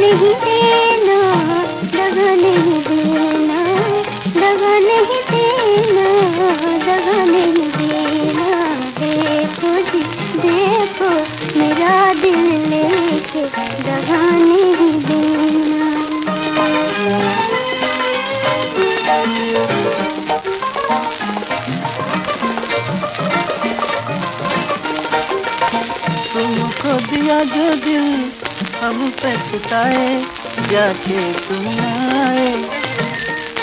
नहीं देना दगा नहीं देना दगा नहीं तुमको दिया जो दिल हम पे छुटाए, जाके सुनाए।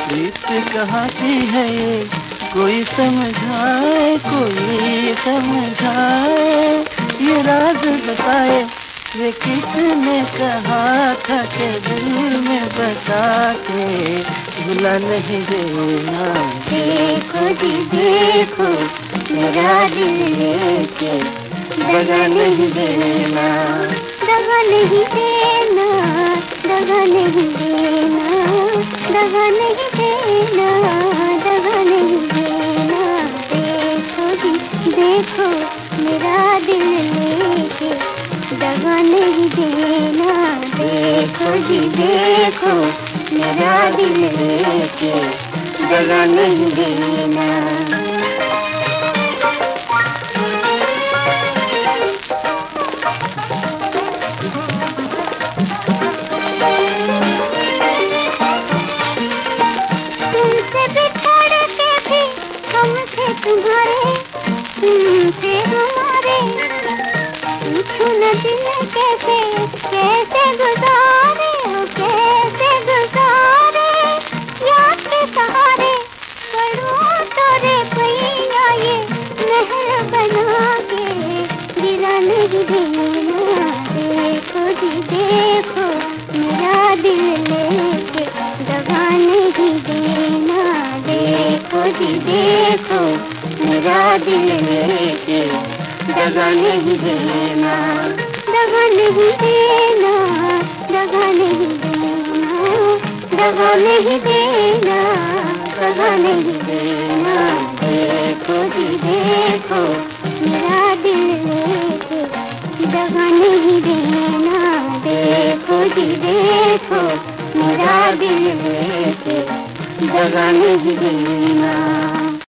प्रीत कहाँ की है ये? कोई समझाए कोई समझाए। ये राज बताए ये किसने कहा था के दिल में बता के भुला नहीं देना। देखो जी, देखो, मेरा दिल लेके। बजा नहीं देना। दगा नहीं देना दगा नहीं देना दगा नहीं देना दगा नहीं देना। देखो जी, देखो, मेरा दिल लेके दगा नहीं देना। देखो जी, देखो, मेरा दिल लेके दगा नहीं देना। तुम्हारे तुमसे हमारे पूछो न दिन कैसे कैसे गुजारे कैसे गुजारे? याद के सहारे पढ़ो तोरे पैया ये महल बना के गिरा नहीं देना देखो जी देखो, मेरा दिल लेके दगा नहीं देना। देखो जी देखो मेरा दिल लेके दगा नहीं देना। दगा नहीं देना दगा नहीं देना। दगा नहीं देना दगा नहीं देना। देखो जी देखो मेरा दिल लेके दगा नहीं देना। देखो जी देखो मेरा दिल लेके लगाने ही देना